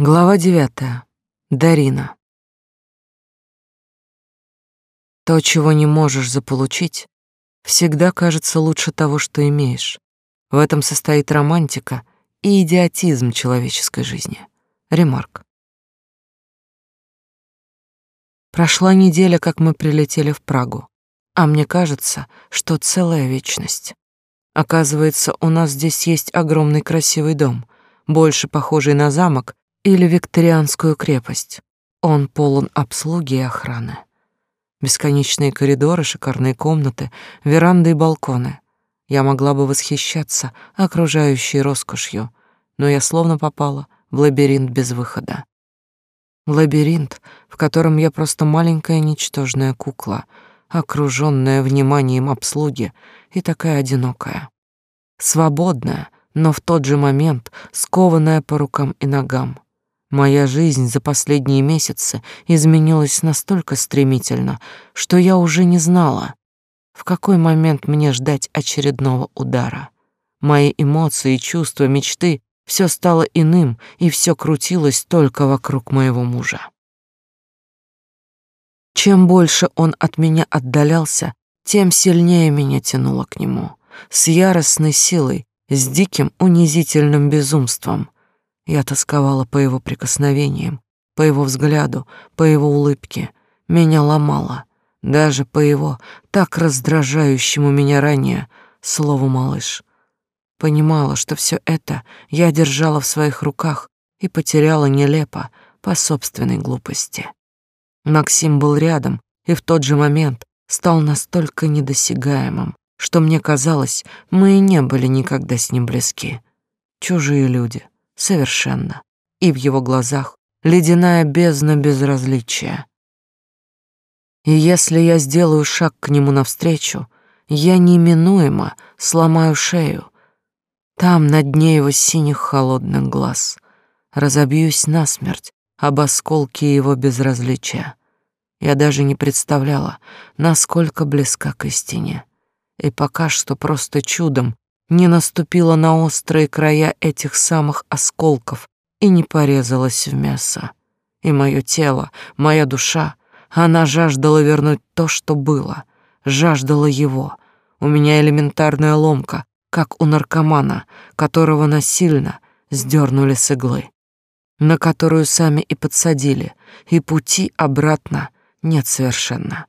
Глава девятая. Дарина. То, чего не можешь заполучить, всегда кажется лучше того, что имеешь. В этом состоит романтика и идиотизм человеческой жизни. Ремарк. Прошла неделя, как мы прилетели в Прагу, а мне кажется, что целая вечность. Оказывается, у нас здесь есть огромный красивый дом, больше похожий на замок, или викторианскую крепость. Он полон обслуги и охраны. Бесконечные коридоры, шикарные комнаты, веранды и балконы. Я могла бы восхищаться окружающей роскошью, но я словно попала в лабиринт без выхода. Лабиринт, в котором я просто маленькая ничтожная кукла, окружённая вниманием обслуги и такая одинокая. Свободная, но в тот же момент скованная по рукам и ногам. Моя жизнь за последние месяцы изменилась настолько стремительно, что я уже не знала, в какой момент мне ждать очередного удара. Мои эмоции, чувства, мечты — все стало иным, и все крутилось только вокруг моего мужа. Чем больше он от меня отдалялся, тем сильнее меня тянуло к нему, с яростной силой, с диким унизительным безумством — я тосковала по его прикосновениям, по его взгляду, по его улыбке. Меня ломало, даже по его так раздражающему меня ранее слову «малыш». Понимала, что все это я держала в своих руках и потеряла нелепо по собственной глупости. Максим был рядом и в тот же момент стал настолько недосягаемым, что мне казалось, мы и не были никогда с ним близки. Чужие люди — совершенно, и в его глазах ледяная бездна безразличия. И если я сделаю шаг к нему навстречу, я неминуемо сломаю шею. Там, на дне его синих холодных глаз, разобьюсь насмерть об осколки его безразличия. Я даже не представляла, насколько близка к истине. И пока что просто чудом не наступила на острые края этих самых осколков и не порезалась в мясо. И мое тело, моя душа, она жаждала вернуть то, что было, жаждала его. У меня элементарная ломка, как у наркомана, которого насильно сдернули с иглы, на которую сами и подсадили, и пути обратно нет совершенно.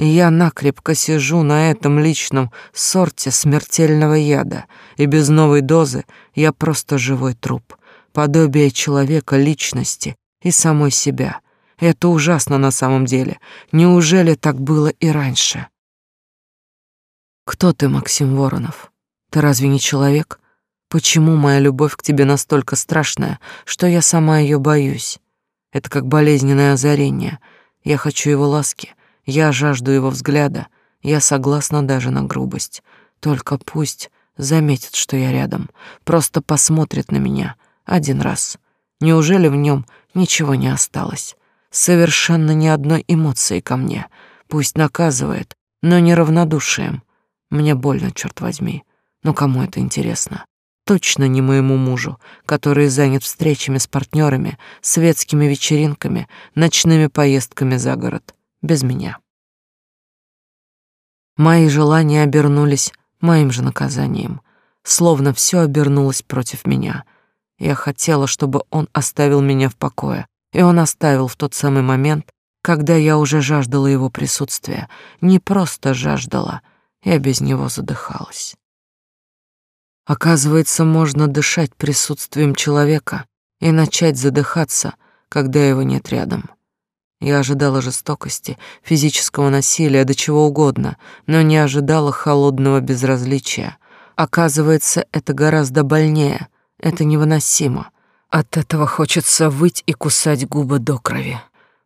Я накрепко сижу на этом личном сорте смертельного яда, и без новой дозы я просто живой труп, подобие человека, личности и самой себя. Это ужасно на самом деле. Неужели так было и раньше? Кто ты, Максим Воронов? Ты разве не человек? Почему моя любовь к тебе настолько страшная, что я сама ее боюсь? Это как болезненное озарение. Я хочу его ласки, я жажду его взгляда, я согласна даже на грубость. Только пусть заметит, что я рядом, просто посмотрит на меня один раз. Неужели в нем ничего не осталось? Совершенно ни одной эмоции ко мне. Пусть наказывает, но не равнодушием. Мне больно, черт возьми. Но кому это интересно? Точно не моему мужу, который занят встречами с партнерами, светскими вечеринками, ночными поездками за город без меня. Мои желания обернулись моим же наказанием, словно все обернулось против меня. Я хотела, чтобы он оставил меня в покое, и он оставил в тот самый момент, когда я уже жаждала его присутствия, не просто жаждала, я без него задыхалась. Оказывается, можно дышать присутствием человека и начать задыхаться, когда его нет рядом. Я ожидала жестокости, физического насилия, до чего угодно, но не ожидала холодного безразличия. Оказывается, это гораздо больнее, это невыносимо. От этого хочется выть и кусать губы до крови.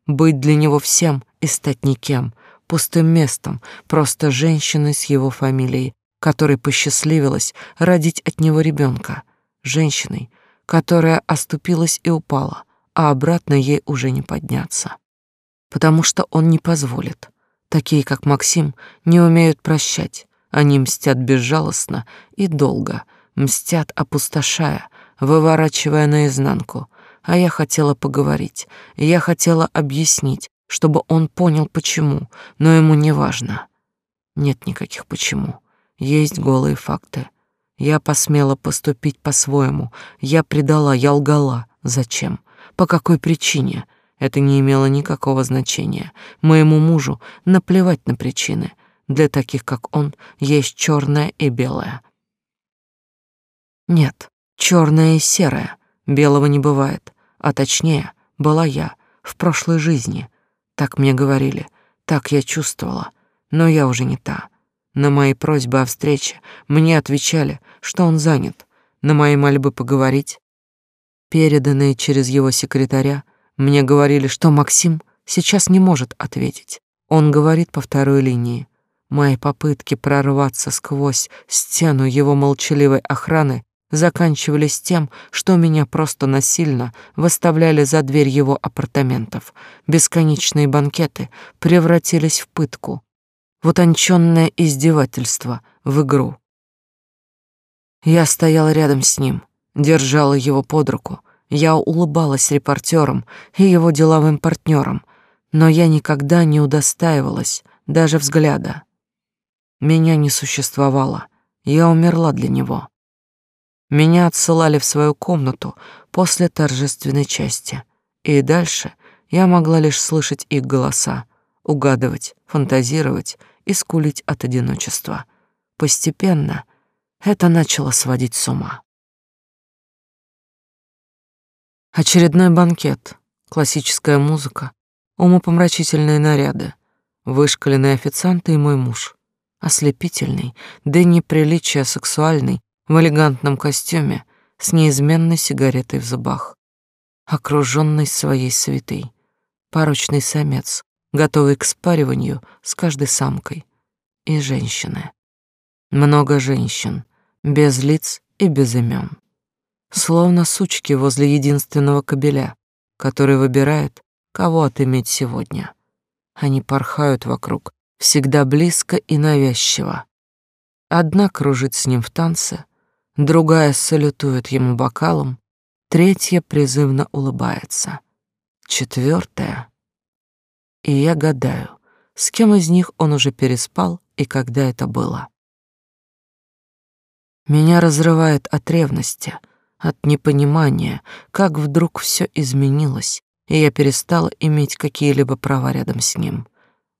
Быть для него всем и стать никем, пустым местом, просто женщиной с его фамилией, которой посчастливилось родить от него ребенка, женщиной, которая оступилась и упала, а обратно ей уже не подняться потому что он не позволит. Такие, как Максим, не умеют прощать. Они мстят безжалостно и долго, мстят опустошая, выворачивая наизнанку, а я хотела поговорить, я хотела объяснить, чтобы он понял, почему, но ему не важно. Нет никаких почему. Есть голые факты. Я посмела поступить по-своему. Я предала, я лгала. Зачем? По какой причине? Это не имело никакого значения. Моему мужу наплевать на причины. Для таких, как он, есть черное и белое. Нет, черное и серое. Белого не бывает. А точнее, была я в прошлой жизни. Так мне говорили, так я чувствовала. Но я уже не та. На мои просьбы о встрече мне отвечали, что он занят. На мои мольбы поговорить, переданные через его секретаря, мне говорили, что Максим сейчас не может ответить. Он говорит по второй линии. Мои попытки прорваться сквозь стену его молчаливой охраны заканчивались тем, что меня просто насильно выставляли за дверь его апартаментов. Бесконечные банкеты превратились в пытку, в утонченное издевательство, в игру. Я стояла рядом с ним, держала его под руку, я улыбалась репортерам и его деловым партнерам, но я никогда не удостаивалась даже взгляда. Меня не существовало, я умерла для него. Меня отсылали в свою комнату после торжественной части, и дальше я могла лишь слышать их голоса, угадывать, фантазировать и скулить от одиночества. Постепенно это начало сводить с ума. Очередной банкет, классическая музыка, умопомрачительные наряды, вышкаленные официанты и мой муж, ослепительный, да неприличие сексуальный, в элегантном костюме, с неизменной сигаретой в зубах, окруженный своей свитой, порочный самец, готовый к спариванию с каждой самкой, и женщины. Много женщин, без лиц и без имен словно сучки возле единственного кобеля, который выбирает, кого отыметь сегодня. Они порхают вокруг, всегда близко и навязчиво. Одна кружит с ним в танце, другая салютует ему бокалом, третья призывно улыбается, четвертая. И я гадаю, с кем из них он уже переспал и когда это было. Меня разрывает от ревности — от непонимания, как вдруг все изменилось, и я перестала иметь какие-либо права рядом с ним.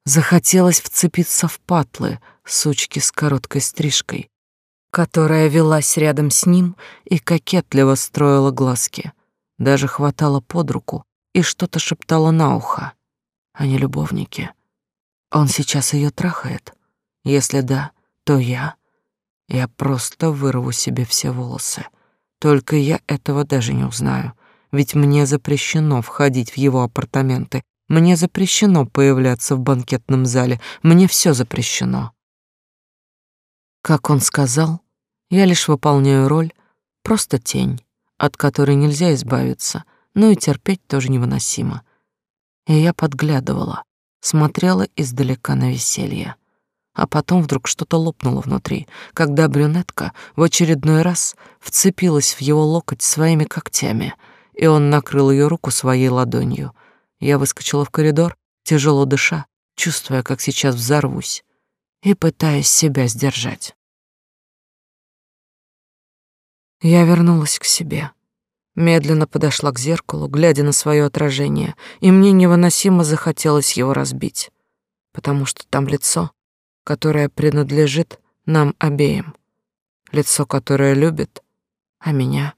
Захотелось вцепиться в патлы сучки с короткой стрижкой, которая велась рядом с ним и кокетливо строила глазки. Даже хватала под руку и что-то шептала на ухо. Они любовники. Он сейчас ее трахает? Если да, то я... Я просто вырву себе все волосы. Только я этого даже не узнаю, ведь мне запрещено входить в его апартаменты, мне запрещено появляться в банкетном зале, мне все запрещено. Как он сказал, я лишь выполняю роль, просто тень, от которой нельзя избавиться, но и терпеть тоже невыносимо. И я подглядывала, смотрела издалека на веселье а потом вдруг что-то лопнуло внутри, когда брюнетка в очередной раз вцепилась в его локоть своими когтями, и он накрыл ее руку своей ладонью. Я выскочила в коридор, тяжело дыша, чувствуя, как сейчас взорвусь, и пытаясь себя сдержать. Я вернулась к себе. Медленно подошла к зеркалу, глядя на свое отражение, и мне невыносимо захотелось его разбить, потому что там лицо, которое принадлежит нам обеим. Лицо, которое любит, а меня,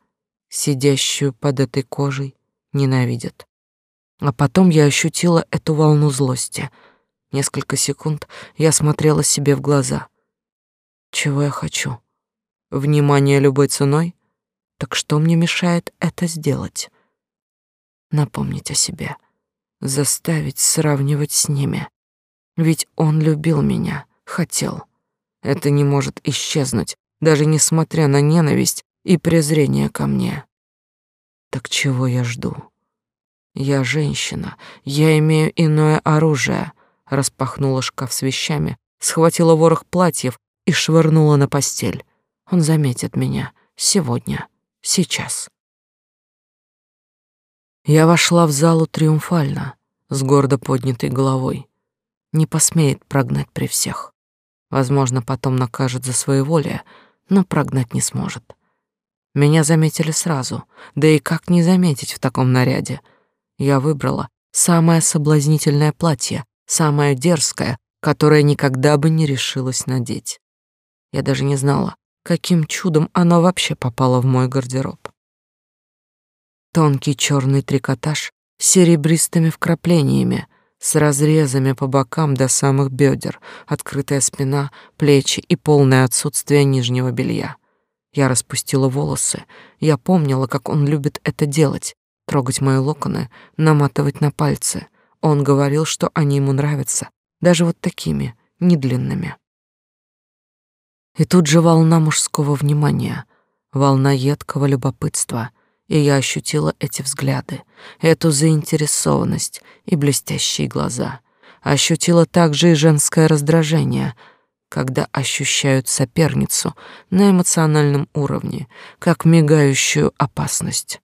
сидящую под этой кожей, ненавидит. А потом я ощутила эту волну злости. Несколько секунд я смотрела себе в глаза. Чего я хочу? Внимание любой ценой? Так что мне мешает это сделать? Напомнить о себе, заставить сравнивать с ними. Ведь он любил меня, хотел. Это не может исчезнуть, даже несмотря на ненависть и презрение ко мне. Так чего я жду? Я женщина, я имею иное оружие. Распахнула шкаф с вещами, схватила ворох платьев и швырнула на постель. Он заметит меня сегодня, сейчас. Я вошла в залу триумфально, с гордо поднятой головой. Не посмеет прогнать при всех. Возможно, потом накажет за своеволие, но прогнать не сможет. Меня заметили сразу, да и как не заметить в таком наряде? Я выбрала самое соблазнительное платье, самое дерзкое, которое никогда бы не решилась надеть. Я даже не знала, каким чудом оно вообще попало в мой гардероб. Тонкий черный трикотаж с серебристыми вкраплениями, с разрезами по бокам до самых бедер, открытая спина, плечи и полное отсутствие нижнего белья. Я распустила волосы. Я помнила, как он любит это делать, трогать мои локоны, наматывать на пальцы. Он говорил, что они ему нравятся, даже вот такими, недлинными. И тут же волна мужского внимания, волна едкого любопытства, и я ощутила эти взгляды, эту заинтересованность и блестящие глаза. Ощутила также и женское раздражение, когда ощущают соперницу на эмоциональном уровне, как мигающую опасность.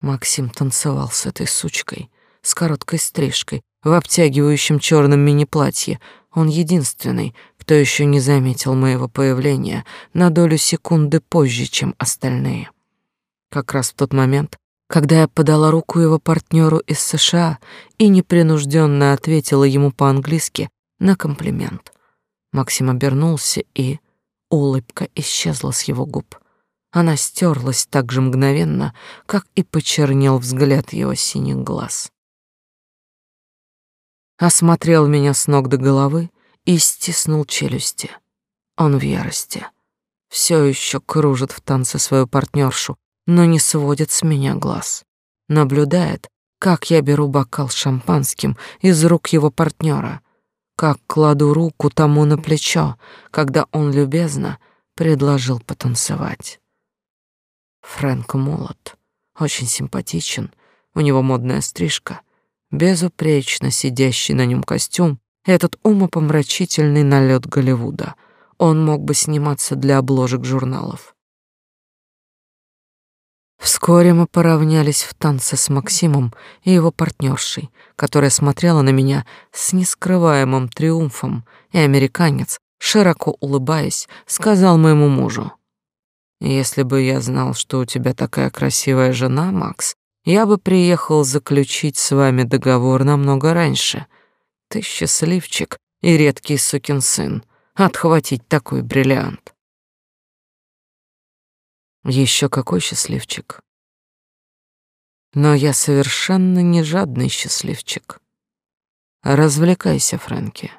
Максим танцевал с этой сучкой, с короткой стрижкой, в обтягивающем черном мини-платье. Он единственный, кто еще не заметил моего появления на долю секунды позже, чем остальные. Как раз в тот момент, когда я подала руку его партнеру из США и непринужденно ответила ему по-английски на комплимент. Максим обернулся, и улыбка исчезла с его губ. Она стерлась так же мгновенно, как и почернел взгляд его синих глаз. Осмотрел меня с ног до головы и стиснул челюсти. Он в ярости. Все еще кружит в танце свою партнершу, но не сводит с меня глаз. Наблюдает, как я беру бокал шампанским из рук его партнера, как кладу руку тому на плечо, когда он любезно предложил потанцевать. Фрэнк молод, очень симпатичен, у него модная стрижка, безупречно сидящий на нем костюм, этот умопомрачительный налет Голливуда. Он мог бы сниматься для обложек журналов. Вскоре мы поравнялись в танце с Максимом и его партнершей, которая смотрела на меня с нескрываемым триумфом, и американец, широко улыбаясь, сказал моему мужу: если бы я знал, что у тебя такая красивая жена, Макс, я бы приехал заключить с вами договор намного раньше. Ты счастливчик и редкий сукин сын. Отхватить такой бриллиант. Еще какой счастливчик. Но я совершенно не жадный счастливчик. Развлекайся, Фрэнки.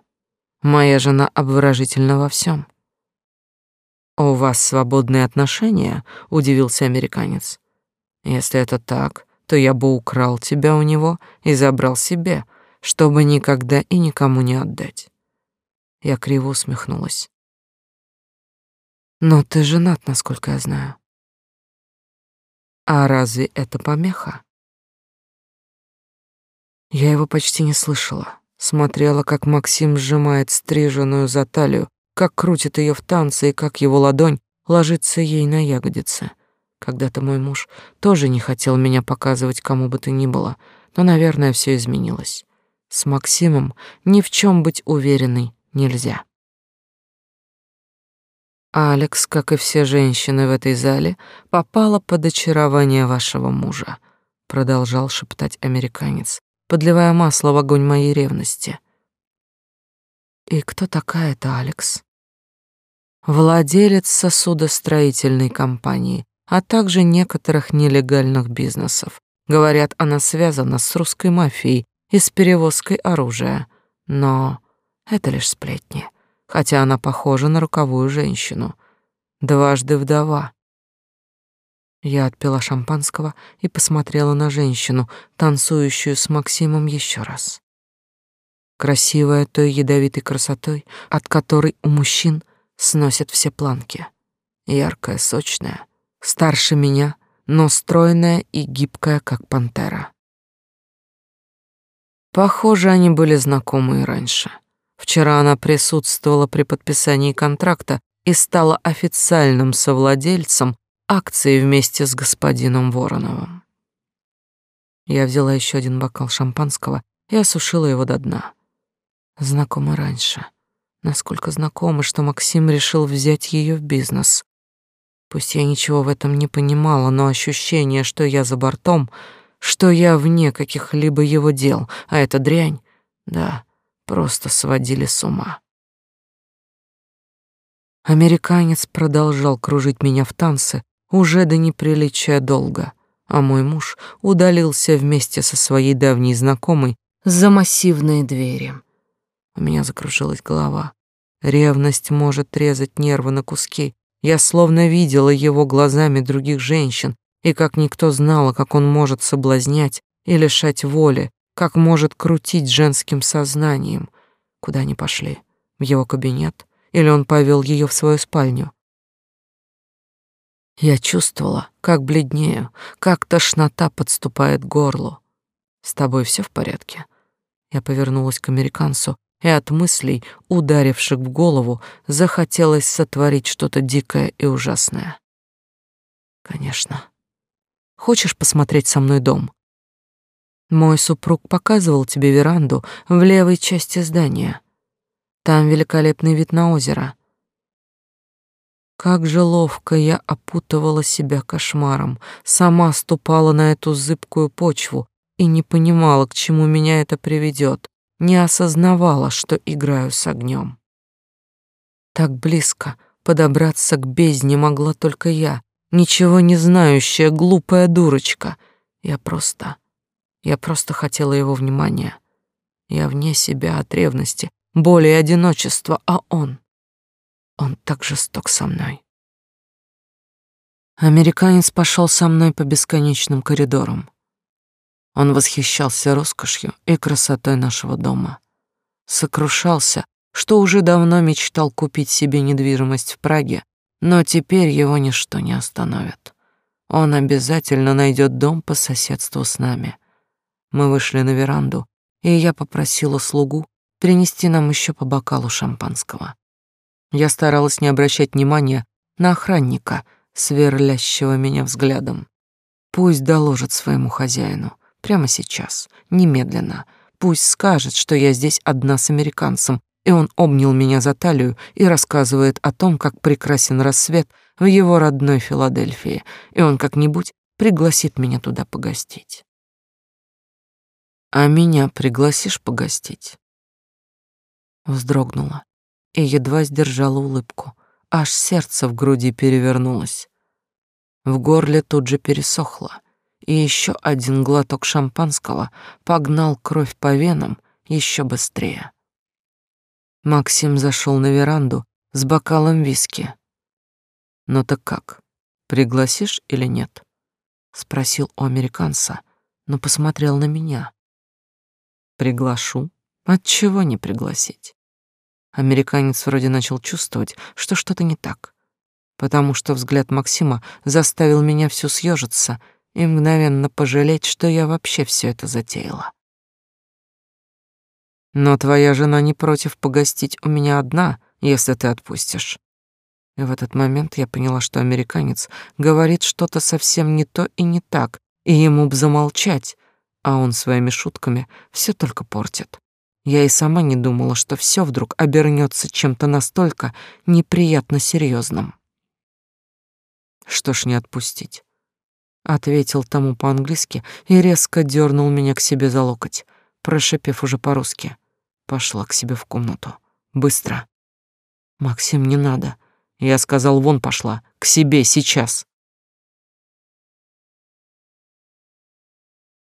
Моя жена обворожительна во всем. «У вас свободные отношения?» — удивился американец. «Если это так, то я бы украл тебя у него и забрал себе, чтобы никогда и никому не отдать». Я криво усмехнулась. «Но ты женат, насколько я знаю». «А разве это помеха?» Я его почти не слышала. Смотрела, как Максим сжимает стриженную за талию как крутит ее в танце и как его ладонь ложится ей на ягодицы. Когда-то мой муж тоже не хотел меня показывать кому бы то ни было, но, наверное, все изменилось. С Максимом ни в чем быть уверенной нельзя. Алекс, как и все женщины в этой зале, попала под очарование вашего мужа, продолжал шептать американец, подливая масло в огонь моей ревности. И кто такая эта Алекс? Владелец сосудостроительной компании, а также некоторых нелегальных бизнесов. Говорят, она связана с русской мафией и с перевозкой оружия. Но это лишь сплетни, хотя она похожа на роковую женщину. Дважды вдова. Я отпила шампанского и посмотрела на женщину, танцующую с Максимом еще раз красивая той ядовитой красотой, от которой у мужчин сносят все планки. Яркая, сочная, старше меня, но стройная и гибкая, как пантера. Похоже, они были знакомы и раньше. Вчера она присутствовала при подписании контракта и стала официальным совладельцем акций вместе с господином Вороновым. Я взяла еще один бокал шампанского и осушила его до дна. Знакомы раньше. Насколько знакомы, что Максим решил взять ее в бизнес. Пусть я ничего в этом не понимала, но ощущение, что я за бортом, что я вне каких-либо его дел, а эта дрянь, да, просто сводили с ума. Американец продолжал кружить меня в танце уже до неприличия долго, а мой муж удалился вместе со своей давней знакомой за массивные двери. У меня закружилась голова. Ревность может резать нервы на куски. Я словно видела его глазами других женщин, и как никто знала, как он может соблазнять и лишать воли, как может крутить женским сознанием. Куда они пошли? В его кабинет? или он повел ее в свою спальню. Я чувствовала, как бледнею, как тошнота подступает к горлу. «С тобой все в порядке?» Я повернулась к американцу, и от мыслей, ударивших в голову, захотелось сотворить что-то дикое и ужасное. «Конечно. Хочешь посмотреть со мной дом?» Мой супруг показывал тебе веранду в левой части здания. Там великолепный вид на озеро. Как же ловко я опутывала себя кошмаром, сама ступала на эту зыбкую почву и не понимала, к чему меня это приведет, не осознавала, что играю с огнем. Так близко подобраться к бездне могла только я, ничего не знающая глупая дурочка. Я просто... Я просто хотела его внимания. Я вне себя от ревности, боли и одиночества, а он... Он так жесток со мной. Американец пошел со мной по бесконечным коридорам. Он восхищался роскошью и красотой нашего дома. Сокрушался, что уже давно мечтал купить себе недвижимость в Праге, но теперь его ничто не остановит. Он обязательно найдет дом по соседству с нами. Мы вышли на веранду, и я попросила слугу принести нам еще по бокалу шампанского. Я старалась не обращать внимания на охранника, сверлящего меня взглядом. Пусть доложит своему хозяину, прямо сейчас, немедленно. Пусть скажет, что я здесь одна с американцем, и он обнял меня за талию и рассказывает о том, как прекрасен рассвет в его родной Филадельфии, и он как-нибудь пригласит меня туда погостить. А меня пригласишь погостить? вздрогнула и едва сдержала улыбку. Аж сердце в груди перевернулось. В горле тут же пересохло, и еще один глоток шампанского погнал кровь по венам еще быстрее. Максим зашел на веранду с бокалом виски. «Ну так как, пригласишь или нет?» — спросил у американца, но посмотрел на меня. «Приглашу», Отчего не пригласить? Американец вроде начал чувствовать, что что-то не так, потому что взгляд Максима заставил меня всю съежиться и мгновенно пожалеть, что я вообще все это затеяла. Но твоя жена не против погостить у меня одна, если ты отпустишь. И в этот момент я поняла, что американец говорит что-то совсем не то и не так, и ему б замолчать, а он своими шутками все только портит. Я и сама не думала, что все вдруг обернется чем-то настолько неприятно серьезным. Что ж не отпустить? Ответил тому по-английски и резко дернул меня к себе за локоть, прошипев уже по-русски. Пошла к себе в комнату. Быстро. Максим, не надо. Я сказал, вон пошла. К себе сейчас.